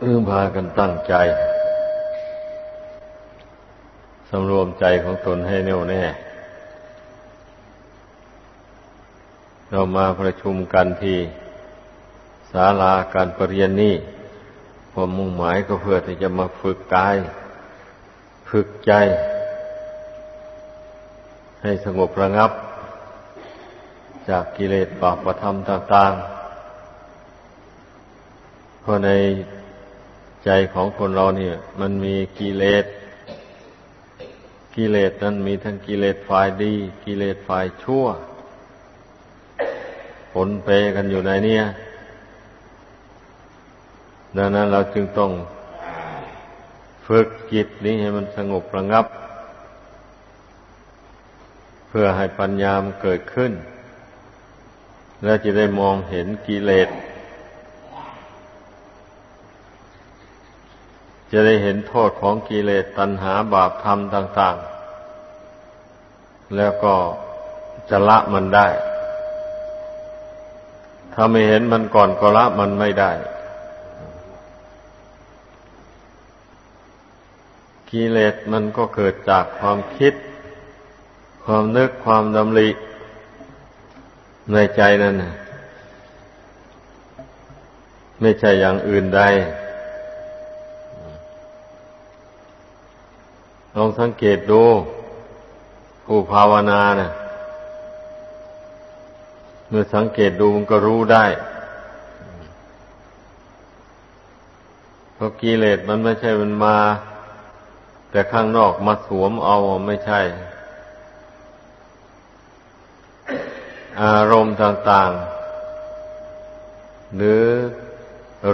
เอื้อพากันตั้งใจสำรวมใจของตนให้แน่วแน่ เรามาประชุมกันที่ศาลาการประเรียนนี้ความมุ่งหมายก็เพื่อที่จะมาฝึกกาย ฝึกใจ ให้สงบระงับ จากกิเลสบาปประธรรมต่างๆเพราะใน ใจของคนเราเนี่ย มันมีกิเลส กิเลสนั้นมีทั้งกิเลสฝ่ายดี กิเลสฝ่ายชั่ว ผลเปกันอยู่ในเนี่ยดังนั้นเราจึงต้องฝึกจิตนี้ให้มันสงบระงับ เพื่อให้ปัญญามเกิดขึ้น และจะได้มองเห็นกิเลส จะได้เห็นโทษของกิเลสตัณหาบาปธรรมต่าง ๆ แล้วก็จะละมันได้ ถ้าไม่เห็นมันก่อนก็ละมันไม่ได้ กิเลสมันก็เกิดจากความคิด ความนึกความดำริในใจนั่นไม่ใช่อย่างอื่นใด ลองสังเกตดู ผู้ภาวนาเนะ่ยเมื่อสังเกตดูมันก็รู้ได้ เพราะกิเลสมันไม่ใช่มันมา แต่ข้างนอกมาสวมเอาไม่ใช่ อารมณ์ต่างๆ หรือ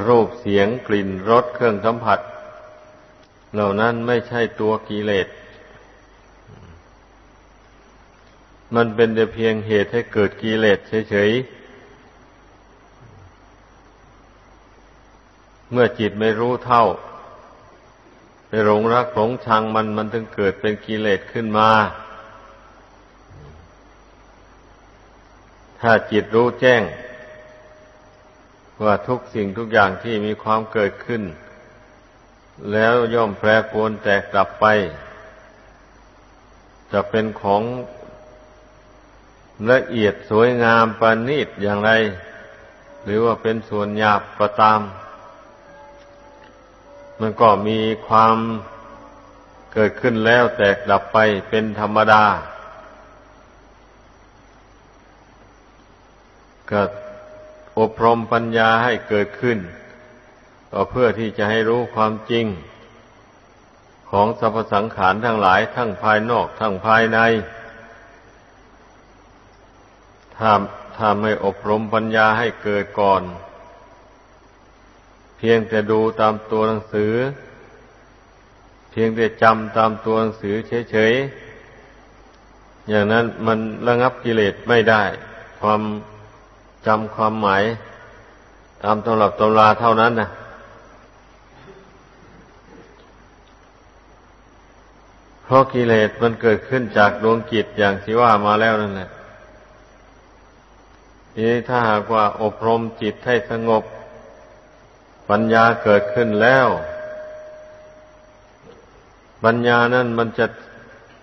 รูปเสียงกลิ่นรสเครื่องสัมผัส เหล่านั้นไม่ใช่ตัวกิเลส มันเป็นแต่เพียงเหตุให้เกิดกิเลสเฉยๆ เมื่อจิตไม่รู้เท่า ไปหลงรักหลงชังมันมันถึงเกิดเป็นกิเลสขึ้นมา ถ้าจิตรู้แจ้ง ว่าทุกสิ่งทุกอย่างที่มีความเกิดขึ้น แล้วย่อมแปรปรวนแตกดับไป จะเป็นของละเอียดสวยงามประณีตอย่างไร หรือว่าเป็นส่วนหยาบก็ตาม มันก็มีความเกิดขึ้นแล้วแตกดับไปเป็นธรรมดาก็อบรมปัญญาให้เกิดขึ้น ก็เพื่อที่จะให้รู้ความจริง ของสรรพสังขารทั้งหลายทั้งภายนอกทั้งภายใน ถ้าถ้าไม่อบรมปัญญาให้เกิดก่อน เพียงแต่ดูตามตัวหนังสือ เพียงแต่จำตามตัวหนังสือเฉยๆ อย่างนั้นมันระงับกิเลสไม่ได้ ความจำความหมาย ตามตำรับตำราเท่านั้นนะ เพราะกิเลสมันเกิดขึ้นจากดวงจิตอย่างที่ว่ามาแล้วนั่นแหละทีนี้ถ้าหากว่าอบรมจิตให้สงบ ปัญญาเกิดขึ้นแล้ว ปัญญานั่นมันจะ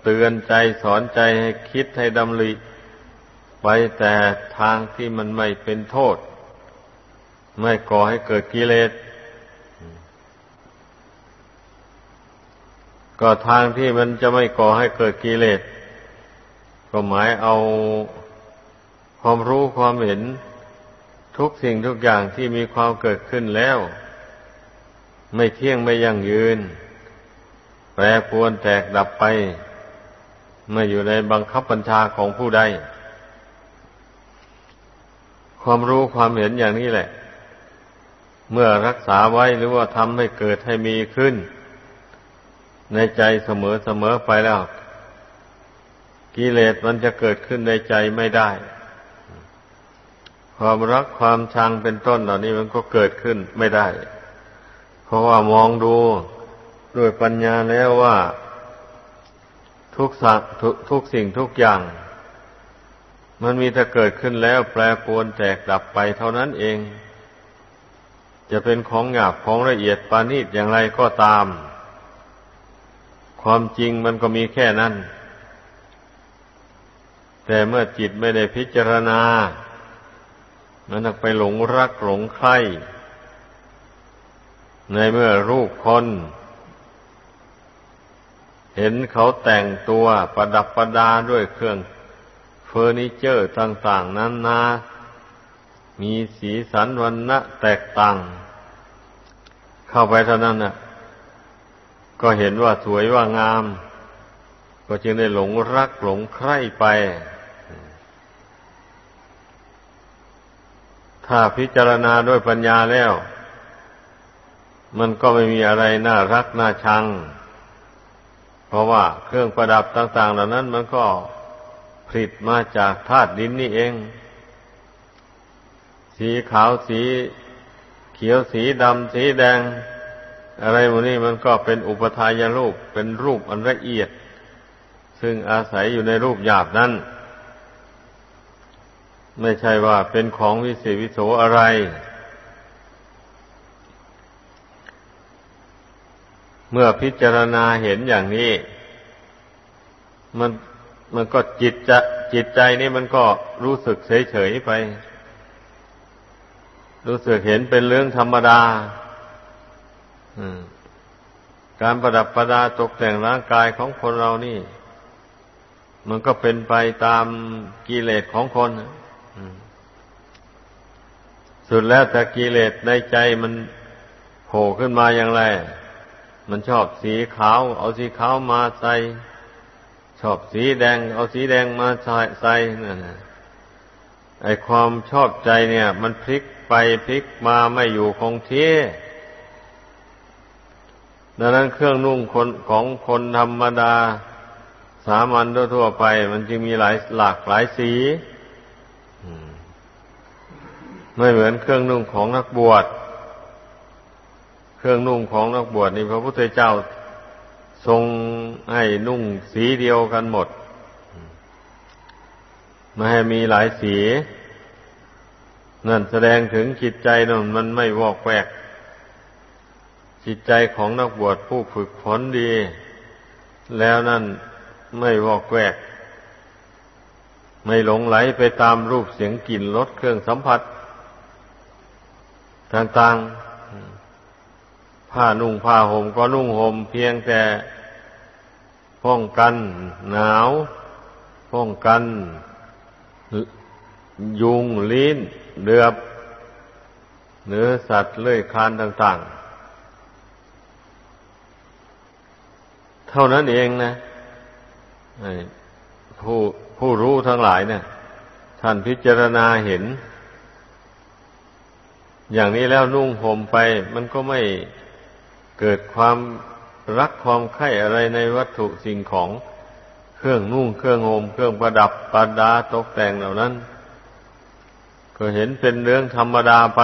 เตือนใจสอนใจให้คิดให้ดำริไปแต่ทางที่มันไม่เป็นโทษ ไม่ก่อให้เกิดกิเลส ก็ทางที่มันจะไม่ก่อให้เกิดกิเลสก็หมายเอาความรู้ความเห็นทุกสิ่งทุกอย่างที่มีความเกิดขึ้นแล้ว ไม่เที่ยงไม่ยั่งยืน แปรปรวนแตกดับไปไม่อยู่ในบังคับบัญชาของผู้ใด ความรู้ความเห็นอย่างนี้แหละ เมื่อรักษาไว้หรือว่าทำให้เกิดให้มีขึ้น ในใจเสมอเสมอไปแล้ว กิเลสมันจะเกิดขึ้นในใจไม่ได้ ความรักความชังเป็นต้นเหล่านี้มันก็เกิดขึ้นไม่ได้ เพราะว่ามองดูด้วยปัญญาแล้วว่า ทุกสัตททุกสิ่งทุกอย่าง มันมีแต่เกิดขึ้นแล้วแปรปรวนแตกดับไปเท่านั้นเองจจะเป็นของหยาบของละเอียดปานีตอย่างไรก็ตาม ความจริงมันก็มีแค่นั้น แต่เมื่อจิตไม่ได้พิจารณา มันไปหลงรักหลงใครในเมื่อรูปคน เห็นเขาแต่งตัวประดับประดาด้วยเครื่องเฟอร์นิเจอร์ต่างๆนั้นนามีสีสันวันณะแตกต่าง เข้าไปเท่านั้นน่ะ ก็เห็นว่าสวยว่างาม ก็จึงได้หลงรักหลงใคร่ไป ถ้าพิจารณาด้วยปัญญาแล้ว มันก็ไม่มีอะไรน่ารักน่าชัง เพราะว่าเครื่องประดับต่าง ๆ เหล่านั้นมันก็ผลิตมาจากธาตุดินนี่เอง สีขาวสีเขียวสีดำสีแดง อะไรพวกนี้มันก็เป็นอุปทายรูปเป็นรูปอันละเอียด ซึ่งอาศัยอยู่ในรูปหยาบนั้น ไม่ใช่ว่าเป็นของวิเศษวิโสอะไร เมื่อพิจารณาเห็นอย่างนี้ มันมันก็จิตจะจิตใจนี่มันก็รู้สึกเฉยเฉยไป รู้สึกเห็นเป็นเรื่องธรรมดา การประดับประดาตกแต่งร่างกายของคนเรานี่ มันก็เป็นไปตามกิเลสของคนสุดแล้วแต่กิเลสในใจมันโผล่ขึ้นมาอย่างไร มันชอบสีขาว เอาสีขาวมาใส่ ชอบสีแดง เอาสีแดงมาใส่ใส่นั่นไอความชอบใจเนี่ย มันพลิกไปพลิกมาไม่อยู่คงที่ ดังนั้นเครื่องนุ่งคนของคนธรรมดา สามัญทั่วไป มันจึงมีหลายหลากหลายสีไม่เหมือนเครื่องนุ่งของนักบวช เครื่องนุ่งของนักบวชนี่พระพุทธเจ้าทรงให้นุ่งสีเดียวกันหมด ไม่ให้มีหลายสี นั่นแสดงถึงจิตใจนั่นมันไม่วอกแวก จิตใจของนักบวชผู้ฝึกฝนดี แล้วนั่นไม่วอกแวก ไม่หลงไหลไปตามรูปเสียงกลิ่นรสเครื่องสัมผัส ต่างๆ ผ้านุ่งผ้าห่มก็นุ่งห่มเพียงแต่ป้องกันหนาว ป้องกัน ยุงลิ้น เดือบ เนื้อสัตว์เลื่อยคานต่าง ๆ เท่านั้นเองนะผู้ผู้รู้ทั้งหลายเนี่ยท่านพิจารณาเห็น อย่างนี้แล้วนุ่งห่มไป มันก็ไม่เกิดความรักความใคร่อะไรในวัตถุสิ่งของเครื่องนุ่งเครื่องห่มเครื่องประดับประดาตกแต่งเหล่านั้น ก็เห็นเป็นเรื่องธรรมดาไป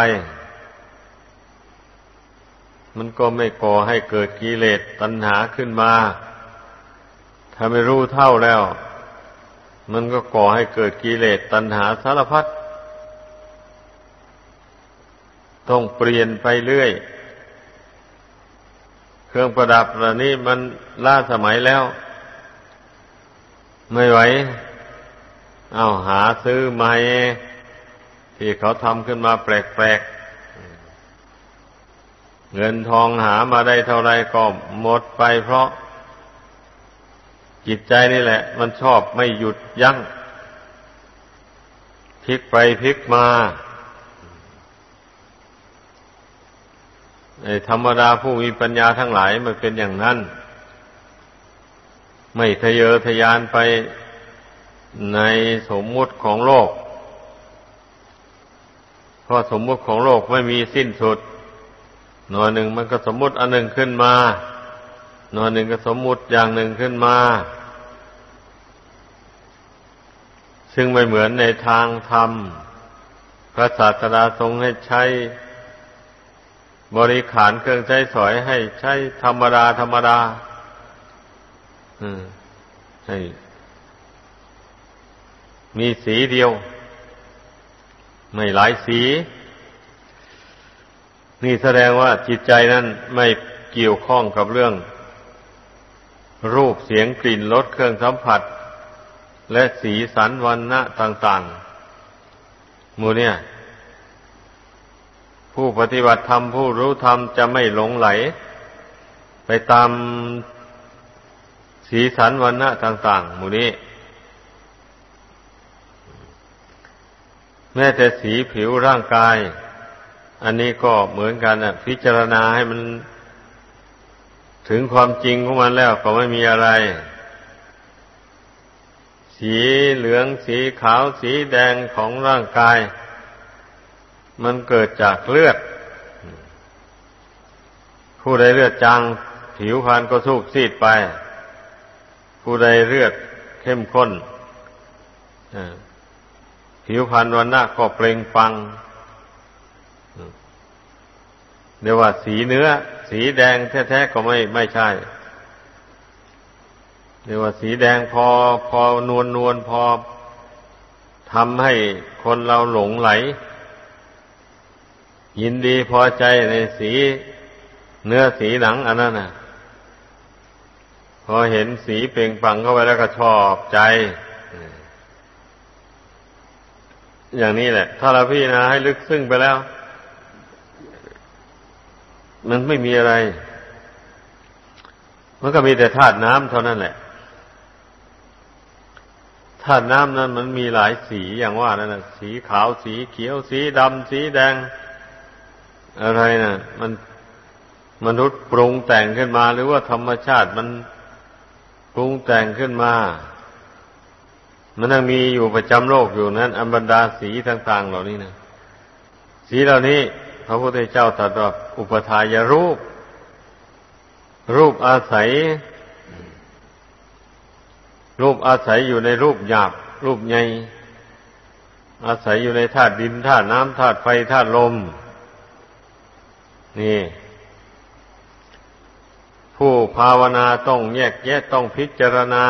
มันก็ไม่ก่อให้เกิดกิเลสตัณหาขึ้นมา ถ้าไม่รู้เท่าแล้ว มันก็ก่อให้เกิดกิเลสตัณหาสารพัดต้องเปลี่ยนไปเรื่อย เครื่องประดับเหล่านี้มันล่าสมัยแล้ว ไม่ไหว เอาหาซื้อใหม่ที่เขาทำขึ้นมาแปลกๆ เงินทองหามาได้เท่าไรก็หมดไปเพราะจิตใจนี่แหละ มันชอบไม่หยุดยัง้งพลิกไปพลิกมาในธรรมดาผู้มีปัญญาทั้งหลายมันเป็นอย่างนั้น ไม่ทะเยอทะยานไปในสมมุติของโลก เพราะสมมุติของโลกไม่มีสิ้นสุด หน่อยหนึ่งมันก็สมมุติอันหนึ่งขึ้นมา หน่อยหนึ่งก็สมมุติอย่างหนึ่งขึ้นมา ซึ่งไม่เหมือนในทางธรรม พระศาสดาทรงให้ใช้บริขารเครื่องใช้สอยให้ใช้ธรรมดาธรรมดาให้มีสีเดียว ไม่หลายสี นี่แสดงว่าจิตใจนั้นไม่เกี่ยวข้องกับเรื่อง รูปเสียงกลิ่นรสเครื่องสัมผัส และสีสันวันณะต่างๆมูเนี่ย ผู้ปฏิบัติธรรมผู้รู้ธรรมจะไม่หลงไหล ไปตามสีสันวันณะต่าง ๆ มูนี้ แม้แต่สีผิวร่างกาย อันนี้ก็เหมือนกันนะพิจารณาให้มันถึงความจริงของมันแล้วก็ไม่มีอะไร สีเหลืองสีขาวสีแดงของร่างกาย มันเกิดจากเลือด ผู้ใดเลือดจางผิวพรรณก็สูบซีดไป ผู้ใดเลือดเข้มข้นผิวพรรณวันหน้าก็เปล่งปัง เรียกว่าสีเนื้อ สีแดงแท้ๆก็ไม่ไม่ใช่เรียกว่าสีแดงพอพอนวลนวลพอทำให้คนเราหลงไหล ยินดีพอใจในสีเนื้อสีหนังอันนั้นน่ะ พอเห็นสีเปล่งปังเข้าไปแล้วก็ชอบใจ อย่างนี้แหละ ถ้าเราพี่นะให้ลึกซึ้งไปแล้ว มันไม่มีอะไร มันก็มีแต่ธาตุน้ำเท่านั้นแหละธาตุน้ำนั้นมันมีหลายสีอย่างว่านั่นนะสีขาวสีเขียวสีดำสีแดง อะไรนะมันมนุษย์ปรุงแต่งขึ้นมา หรือว่าธรรมชาติมันปรุงแต่งขึ้นมา มันยังมีอยู่ประจำโลกอยู่นั้น อันบรรดาสีต่าง ๆ เหล่านี้นะสีเหล่านี้ พระพุทธเจ้าตรัสว่า อุปทายรูป รูปอาศัย รูปอาศัยอยู่ในรูปหยาบ รูปใหญ่อาศัยอยู่ในธาตุดินธาตุน้ำธาตุไฟธาตุลม นี่ ผู้ภาวนาต้องแยกแยะต้องพิจารณา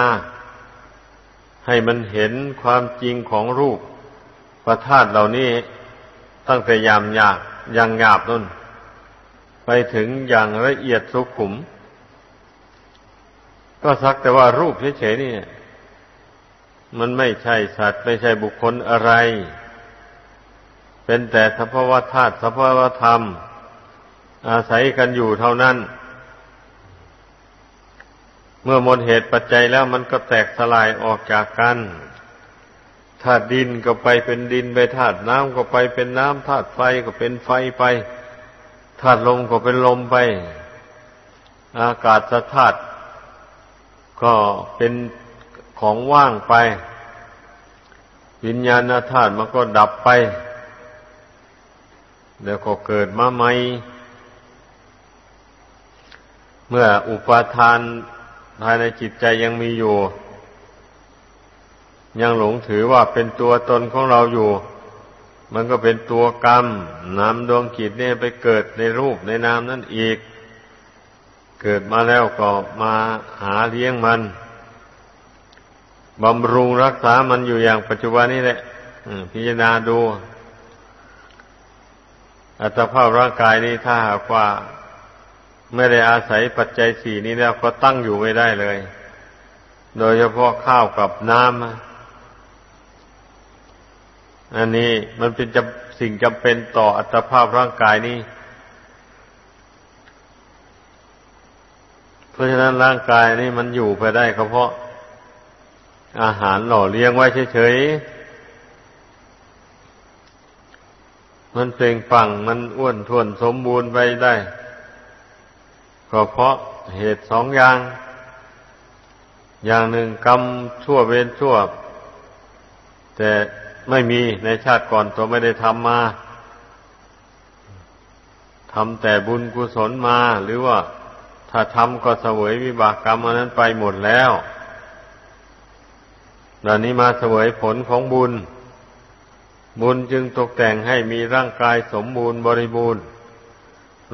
ให้มันเห็นความจริงของรูปประธาตุเหล่านี้ ตั้งแต่ยามยากย่างหยาบนั่น ไปถึงอย่างละเอียดสุขุม ก็สักแต่ว่ารูปเฉยๆนี่มันไม่ใช่สัตว์ไม่ใช่บุคคลอะไร เป็นแต่สภาวธาตุสภาวธรรม อาศัยกันอยู่เท่านั้น เมื่อหมดเหตุปัจจัยแล้วมันก็แตกสลายออกจากกันธาตุดินก็ไปเป็นดินไปธาตุน้ำก็ไปเป็นน้ำธาตุไฟก็เป็นไฟไป ธาตุลมก็เป็นลมไป อากาศธาตุก็เป็นของว่างไป วิญญาณธาตุมันก็ดับไปเดี๋ยวก็เกิดมาใหม่เมื่ออุปาทานภายในจิตใจยังมีอยู่ ยังหลงถือว่าเป็นตัวตนของเราอยู่ มันก็เป็นตัวกรรมนำดวงจิตเนี่ยไปเกิดในรูปในนามนั่นอีก เกิดมาแล้วก็มาหาเลี้ยงมันบำรุงรักษามันอยู่อย่างปัจจุบันนี้แหละพิจารณาดู อัตภาพร่างกายนี้ถ้าหากว่า ไม่ได้อาศัยปัจจัยสี่นี้แล้วก็ตั้งอยู่ไม่ได้เลย โดยเฉพาะข้าวกับน้ำ อันนี้มันเป็นจสิ่งจำเป็นต่ออัตภาพร่างกายนี้ เพราะฉะนั้นร่างกายนี้มันอยู่ไปได้ก็เพราะ อาหารหล่อเลี้ยงไว้เฉยๆ มันเปล่งปังมันอ้วนท้วนสมบูรณ์ไปได้ ก็เพราะเหตุสองอย่าง อย่างหนึ่งกรรมชั่วเวรชั่ว แต่ ไม่มีในชาติก่อนตัวไม่ได้ทำมาทำแต่บุญกุศลมา หรือว่าถ้าทำก็เสวยวิบากกรรมอันนั้นไปหมดแล้วดอนนี้มาเสวยผลของบุญ บุญจึงตกแต่งให้มีร่างกายสมบูรณ์บริบูรณ์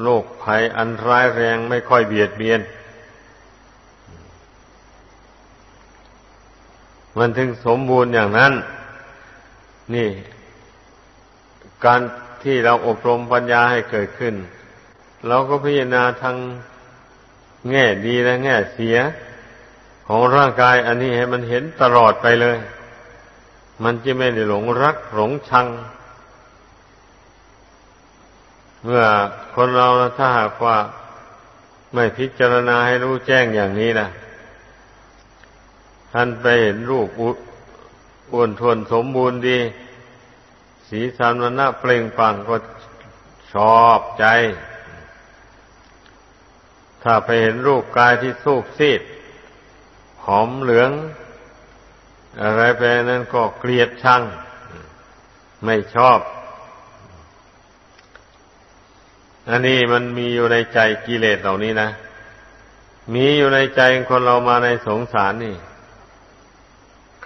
โรคภัยอันร้ายแรงไม่ค่อยเบียดเบียน มันถึงสมบูรณ์อย่างนั้น นี่ การที่เราอบรมปัญญาให้เกิดขึ้น เราก็พิจารณาทางแง่ดีและแง่เสีย ของร่างกายอันนี้ให้มันเห็นตลอดไปเลย มันจะไม่ได้หลงรักหลงชัง เมื่อคนเราถ้าหากว่าไม่พิจารณาให้รู้แจ้งอย่างนี้นะท่านไปเห็นรูป อ้วนทวนสมบูรณ์ดี สีสันวันหน้าเปล่งปลั่งก็ชอบใจ ถ้าไปเห็นรูปกายที่สูบซีด หอมเหลือง อะไรไปนั้นก็เกลียดชัง ไม่ชอบ อันนี้มันมีอยู่ในใจกิเลสเหล่านี้นะ มีอยู่ในใจคนเรามาในสงสารนี่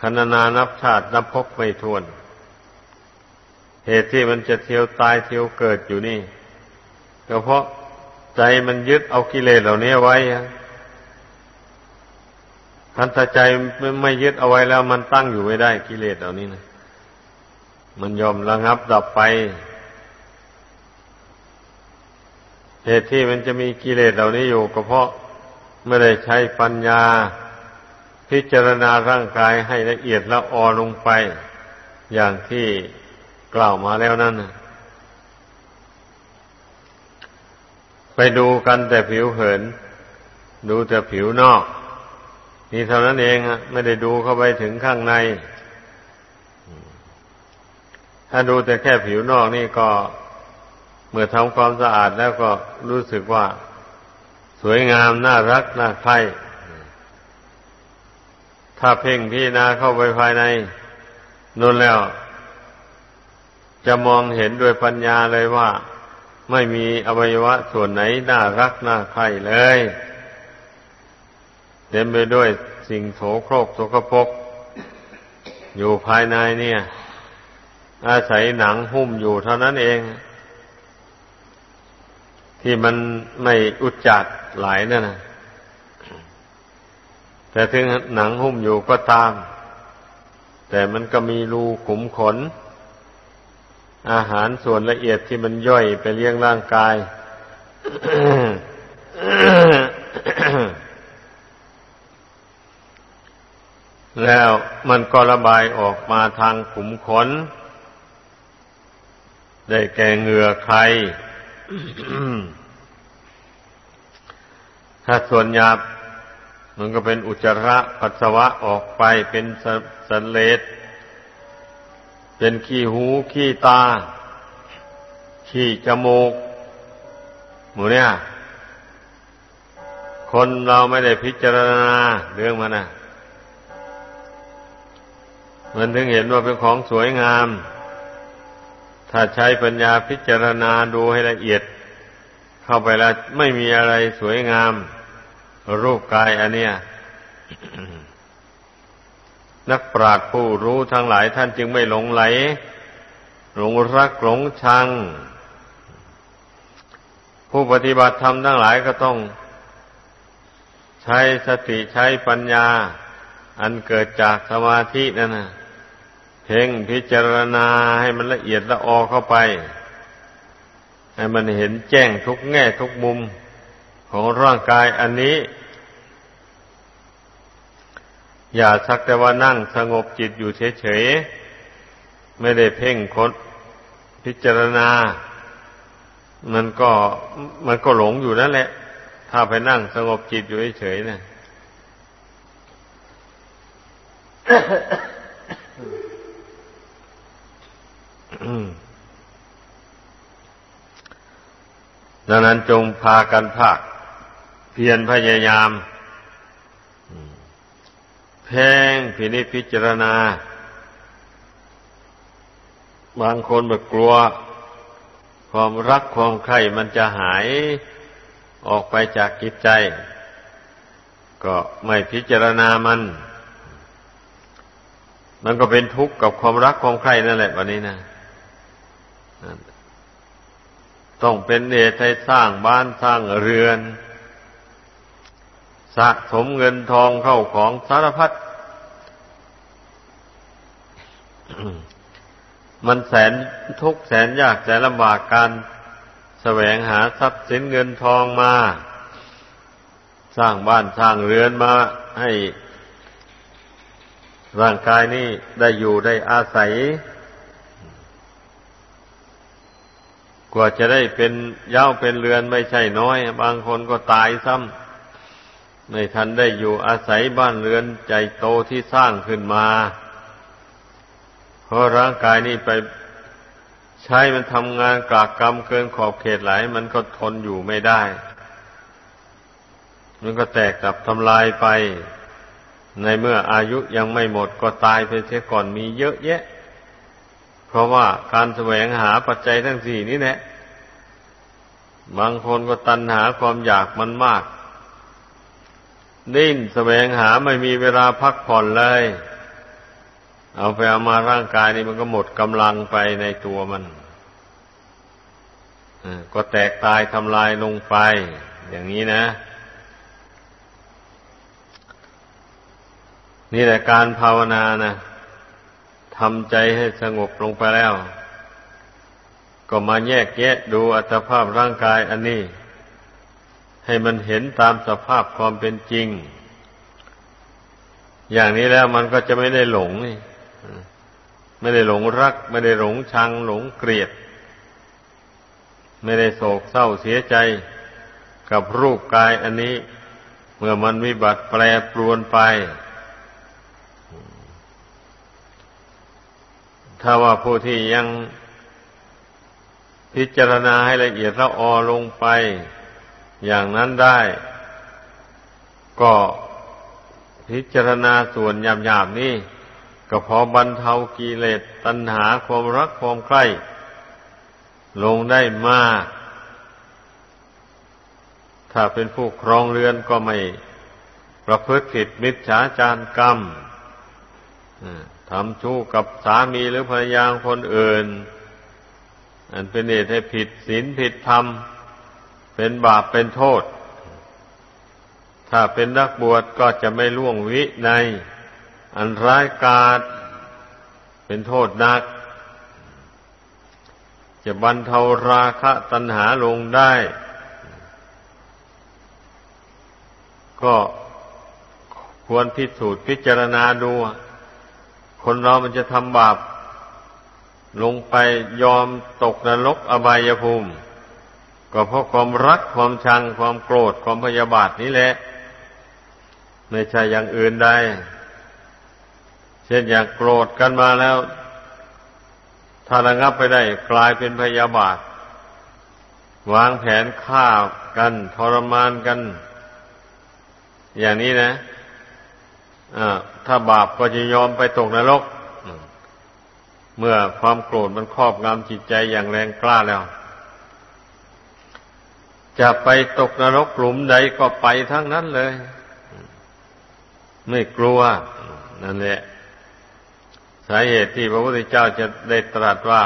คณนานับชาตินับพบไม่ทวน เหตุที่มันจะเที่ยวตายเที่ยวเกิดอยู่นี่ก็เพราะใจมันยึดเอากิเลสเหล่านี้ไว้คันถ้าใจไม่ยึดเอาไว้แล้วมันตั้งอยู่ไม่ได้กิเลสเหล่านี้นะมันยอมระงับดับไป เหตุที่มันจะมีกิเลสเหล่านี้อยู่ก็เพราะไม่ได้ใช้ปัญญา พิจารณาร่างกายให้ละเอียดละออลงไป อย่างที่กล่าวมาแล้วนั่นไปดูกันแต่ผิวเผิน ดูแต่ผิวนอก นี่เท่านั้นเองไม่ได้ดูเข้าไปถึงข้างใน ถ้าดูแต่แค่ผิวนอกนี่ก็เมื่อทำความสะอาดแล้วก็รู้สึกว่า สวยงามน่ารักน่าใคร่ ถ้าเพ่งพิจารณาเข้าไปภายในนั่นแล้ว จะมองเห็นด้วยปัญญาเลยว่า ไม่มีอวัยวะส่วนไหนน่ารักน่าใครเลยเต็มไปด้วยสิ่งโสโครกโสกปกอยู่ภายในเนี่ย อาศัยหนังหุ้มอยู่เท่านั้นเอง ที่มันไม่อุจจัดหลายนั่นนะ แต่ถึงหนังหุ้มอยู่ก็ตาม แต่มันก็มีรูขุมขน อาหารส่วนละเอียดที่มันย่อยไปเลี้ยงร่างกาย แล้วมันก็ระบายออกมาทางขุมขน ได้แก่เหงื่อใคร ถ้าส่วนหยาบ มันก็เป็นอุจจาระปัสสาวะออกไปเป็นสันเลดเป็นขี้หูขี้ตา ขี้จมูกหมูเนี่ย คนเราไม่ได้พิจารณาเรื่องมันนะมันถึงเห็นว่าเป็นของสวยงาม ถ้าใช้ปัญญาพิจารณาดูให้ละเอียด เข้าไปแล้วไม่มีอะไรสวยงาม รูปกายอันเนี้ยนักปราชญ์ผู้รู้ทั้งหลายท่านจึงไม่หลงไหล หลงรักหลงชัง ผู้ปฏิบัติธรรมทั้งหลายก็ต้อง ใช้สติใช้ปัญญา อันเกิดจากสมาธินั่นนะเพ่งพิจารณาให้มันละเอียดละออเข้าไป ให้มันเห็นแจ้งทุกแง่ทุกมุม ของร่างกายอันนี้ อย่าสักแต่ว่านั่งสงบจิตอยู่เฉยๆ ไม่ได้เพ่งคดพิจารณา มันก็มันก็หลงอยู่นั่นแหละ ถ้าไปนั่งสงบจิตอยู่เฉยๆนะดังนั้นจงพากันภาค พียรพยายามแพงพินิจพิจารณา บางคนแบบกลัว ความรักความใคร่มันจะหายออกไปจากจิตใจ ก็ไม่พิจารณามัน มันก็เป็นทุกข์กับความรักความใคร่นั่นแหละวันนี้นะต้องเป็นเหตุให้สร้างบ้านสร้างเรือน สะสมเงินทองเข้าของสารพัดมันแสนทุกแสนยากแสนลำบากการแสวงหาทรัพย์สินเงินทองมา สร้างบ้านสร้างเรือนมาให้ ร่างกายนี้ได้อยู่ได้อาศัย กว่าจะได้เป็นเย้าเป็นเรือนไม่ใช่น้อย บางคนก็ตายซ้ำ ไม่ทันได้อยู่อาศัยบ้านเรือนใจโตที่สร้างขึ้นมา เพราะร่างกายนี้ไปใช้มันทำงานกากกรรมเกินขอบเขตหลาย มันก็ทนอยู่ไม่ได้ มันก็แตกกับทำลายไป ในเมื่ออายุยังไม่หมดก็ตายไปเสียก่อนมีเยอะแยะ เพราะว่าการแสวงหาปัจจัยทั้งสี่นี้แหละบางคนก็ตันหาความอยากมันมาก ดิ้นแสวงหาไม่มีเวลาพักผ่อนเลย เอาไปเอามาร่างกายนี่มันก็หมดกำลังไปในตัวมันก็แตกตายทำลายลงไป อย่างนี้นะ นี่แหละการภาวนานะทำใจให้สงบลงไปแล้ว ก็มาแยกแยะดูอัตภาพร่างกายอันนี้ ให้มันเห็นตามสภาพความเป็นจริง อย่างนี้แล้วมันก็จะไม่ได้หลงนี่ไม่ได้หลงรัก ไม่ได้หลงชัง หลงเกลียด ไม่ได้โศกเศร้าเสียใจกับรูปกายอันนี้ เมื่อมันวิบัติแปรปรวนไป ถ้าว่าผู้ที่ยังพิจารณาให้ละเอียดละออลงไป อย่างนั้นได้ ก็พิจารณาส่วนหยาบๆนี่ก็พอบรรเทากิเลสตัณหาความรักความใคร่ลงได้มาก ถ้าเป็นผู้ครองเรือนก็ไม่ประพฤติผิดมิจฉาจารกรรมทำชู้กับสามีหรือภรรยาคนอื่น อันเป็นเหตุให้ผิดศีลผิดธรรม เป็นบาปเป็นโทษ ถ้าเป็นนักบวชก็จะไม่ล่วงวิในอันร้ายกาจเป็นโทษนัก จะบรรเทาราคะตัณหาลงได้ ก็ควรพิสูจน์พิจารณาดู คนเรามันจะทำบาปลงไปยอมตกนรกอบายภูมิ ก็เพราะความรักความชังความโกรธความพยาบาทนี้แหละ ไม่ใช่อย่างอื่นได้เช่นอย่างโกรธกันมาแล้ว ถ้าระงับไปได้กลายเป็นพยาบาท วางแผนฆ่ากันทรมานกัน อย่างนี้นะถ้าบาปก็จะยอมไปตกนรก เมื่อความโกรธมันครอบงำจิตใจอย่างแรงกล้าแล้ว จะไปตกนรกหลุมใดก็ไปทั้งนั้นเลย ไม่กลัว นั่นแหละสาเหตุที่พระพุทธเจ้าจะได้ตรัสว่า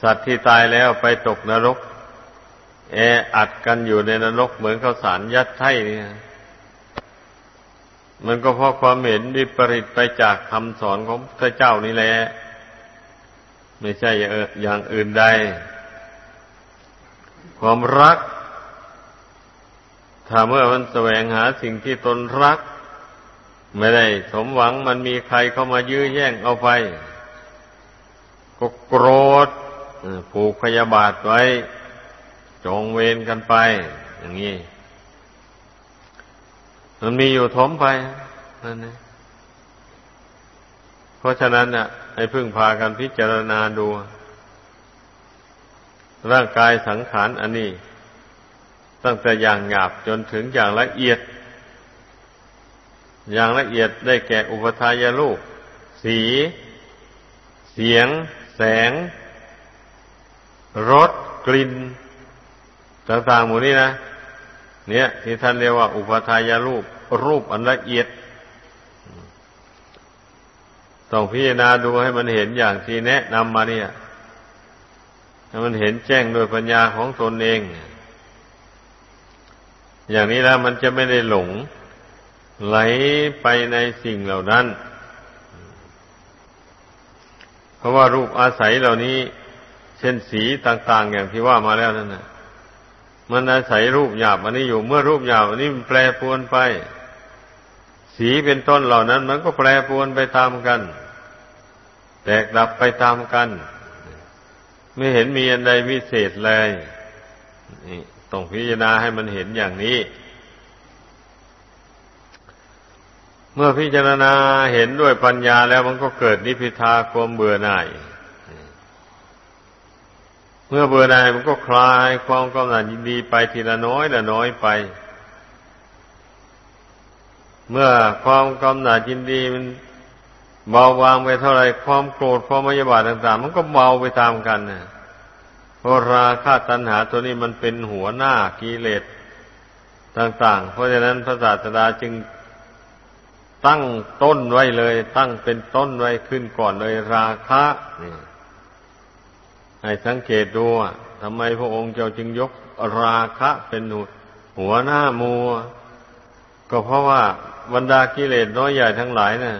สัตว์ที่ตายแล้วไปตกนรก แออัดกันอยู่ในนรกเหมือนข้าวสารยัดไถ่เนี่ยมันก็เพราะความเห็นวิปริตไปจากคำสอนของพระเจ้านี่แหละ ไม่ใช่อย่างอื่นใด ความรัก ถ้าเมื่อมันแสวงหาสิ่งที่ตนรัก ไม่ได้สมหวังมันมีใครเข้ามายื้อแย่งเอาไป ก็โกรธผูกพยาบาทไว้ จองเวรกันไป อย่างนี้ มันมีอยู่ถมไปนั่นเองเพราะฉะนั้นน่ะ ให้พึ่งพากันพิจารณาดู ร่างกายสังขารอันนี้ ตั้งแต่อย่างหยาบจนถึงอย่างละเอียด อย่างละเอียดได้แก่อุปทายรูป สี เสียง แสง รส กลิ่น ต่างๆหมดนี้นะ เนี่ยที่ท่านเรียกว่า อุปทายรูป รูปอันละเอียดต้องพิจารณาดูให้มันเห็นอย่างที่แนะนำมาเนี่ย ให้มันเห็นแจ้งโดยปัญญาของตนเอง อย่างนี้แล้วมันจะไม่ได้หลงไหลไปในสิ่งเหล่านั้น เพราะว่ารูปอาศัยเหล่านี้ เช่นสีต่าง ๆ อย่างที่ว่ามาแล้วนั่นนะมันอาศัยรูปหยาบอันนี้อยู่เมื่อรูปหยาบอันนี้มันแปรปรวนไป สีเป็นต้นเหล่านั้น มันก็แปรปรวนไปตามกัน แตกดับไปตามกัน ไม่เห็นมีอันใดวิเศษเลยนี่ต้องพิจารณาให้มันเห็นอย่างนี้ เมื่อพิจารณาเห็นด้วยปัญญาแล้วมันก็เกิดนิพิทาความเบื่อหน่าย เมื่อเบื่อหน่ายมันก็คลายความกำหนัดยินดีไปทีละน้อยละน้อยไป เมื่อความกำหนัดยินดีมัน เบาบางไปเท่าไรความโกรธความมยาบาทต่าง ๆ มันก็เบาไปตามกันนะเพราะราคะตัณหาตัวนี้มันเป็นหัวหน้ากิเลสต่าง ๆ เพราะฉะนั้นพระศาสดาจึงตั้งต้นไว้เลย ตั้งเป็นต้นไว้ขึ้นก่อนเลยราคะนี่ให้สังเกตดูทำไมพระองค์เจ้าจึงยกราคะเป็นหัวหน้ามัว ก็เพราะว่าบรรดากิเลสน้อยใหญ่ทั้งหลายนะ่ะ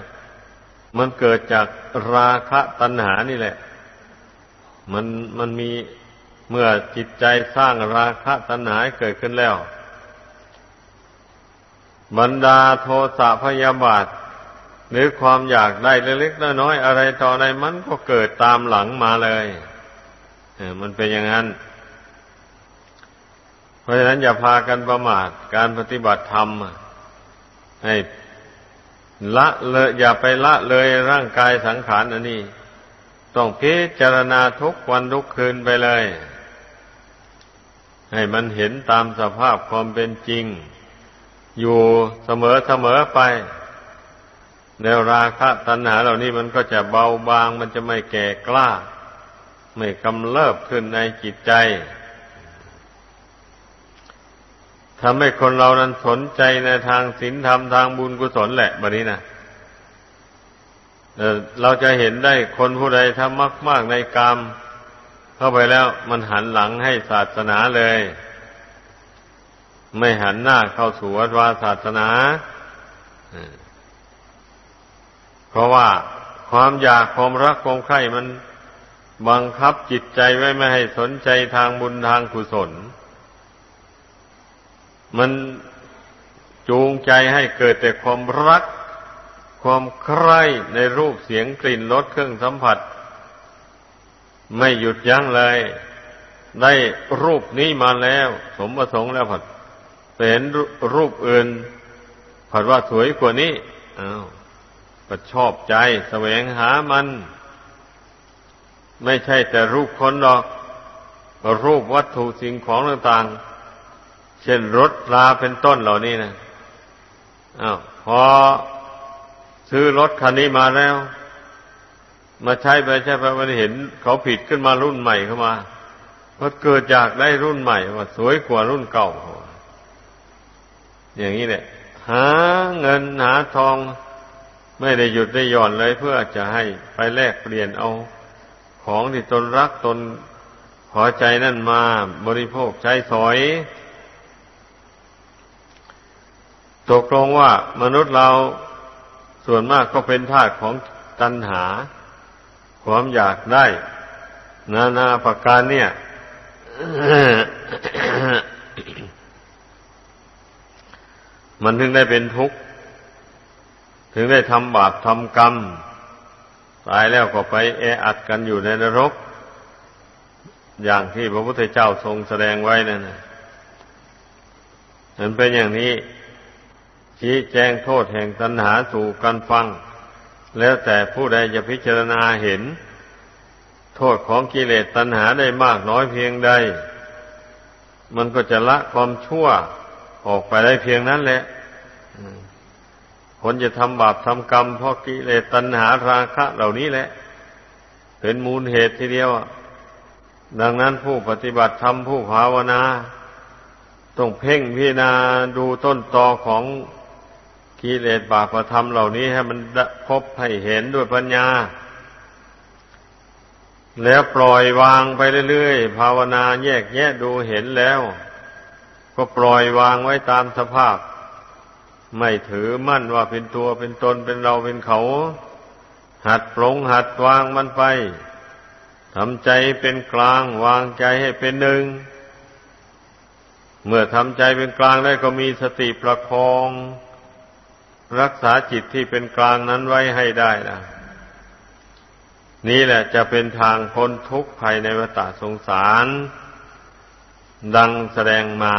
มันเกิดจากราคะตัณหานี่แหละ มันมันมีเมื่อจิตใจสร้างราคะตัณหาเกิดขึ้นแล้ว บรรดาโทสะพยาบาท หรือความอยากได้เล็กๆน้อยๆอะไรต่ออะไรมันก็เกิดตามหลังมาเลยเออมันเป็นอย่างนั้น เพราะฉะนั้นอย่าพากันประมาทการปฏิบัติธรรมให้ ละเลยอย่าไปละเลยร่างกายสังขารอันนี้ ต้องพิจารณาทุกวันทุกคืนไปเลย ให้มันเห็นตามสภาพความเป็นจริง อยู่เสมอเสมอไปแนวราคะตัณหาเหล่านี้มันก็จะเบาบาง มันจะไม่แก่กล้า ไม่กำเริบขึ้นในจิตใจ ทำให้คนเรานั้นสนใจในทางศีลธรรมทางบุญกุศลแหละบัดนี้นะเราจะเห็นได้คนผู้ใดทำมากมากในกรรมเข้าไปแล้วมันหันหลังให้ศาสนาเลย ไม่หันหน้าเข้าสู่วัดวาศาสนาเพราะว่าความอยากความรักความใคร่มันบังคับจิตใจไว้ไม่ให้สนใจทางบุญทางกุศล มันจูงใจให้เกิดแต่ความรัก ความใคร่ในรูปเสียงกลิ่นรสเครื่องสัมผัส ไม่หยุดยั้งเลย ได้รูปนี้มาแล้ว สมประสงค์แล้วผัดเป็นรูปอื่น ผัดว่าสวยกว่านี้อ้าวก็ชอบใจแสวงหามัน ไม่ใช่แต่รูปคนหรอก รูปวัตถุสิ่งของต่างๆ เช่นรถลาเป็นต้นเหล่านี้นะอ้าวพอซื้อรถคันนี้มาแล้ว มาใช้ไปใช้ไปมันเห็น เขาผิดขึ้นมารุ่นใหม่เข้ามาก็เกิดจากได้รุ่นใหม่ว่าสวยกว่ารุ่นเก่า อย่างนี้แหละหาเงินหาทอง ไม่ได้หยุดได้หย่อนเลย เพื่อจะให้ไปแลกเปลี่ยนเอา ของที่ตนรักตนพอใจนั่นมา บริโภคใช้สอย ตกลงว่ามนุษย์เราส่วนมากก็เป็นทาสของตัณหา ความอยากได้ นานาประการเนี่ยมันถึงได้เป็นทุกข์ ถึงได้ทำบาปทำกรรม ตายแล้วก็ไปแออัดกันอยู่ในนรก อย่างที่พระพุทธเจ้าทรงแสดงไว้นั่นมันเป็นอย่างนี้ ชี้แจงโทษแห่งตัณหาสู่กันฟัง แล้วแต่ผู้ใดจะพิจารณาเห็น โทษของกิเลสตัณหาได้มากน้อยเพียงใด มันก็จะละความชั่วออกไปได้เพียงนั้นแหละคนจะทำบาปทำกรรมเพราะกิเลสตัณหาราคะ เหล่านี้แหละ เป็นมูลเหตุทีเดียว ดังนั้นผู้ปฏิบัติธรรมผู้ภาวนา ต้องเพ่งพิจารณาดูต้นตอของ กิเลสบาปธรรมเหล่านี้ให้มันพบให้เห็นด้วยปัญญา แล้วปล่อยวางไปเรื่อยๆภาวนาแยกแยะดูเห็นแล้ว ก็ปล่อยวางไว้ตามสภาพ ไม่ถือมั่นว่าเป็นตัวเป็นตนเป็นเราเป็นเขา หัดปรงหัดวางมันไปททำใจเป็นกลาง วางใจให้เป็นหนึ่ง เมื่อทำใจเป็นกลางได้ก็มีสติประคอง รักษาจิตที่เป็นกลางนั้นไว้ให้ได้นะนี่แหละจะเป็นทางพ้นทุกข์ภายในวัฏสงสาร ดังแสดงมา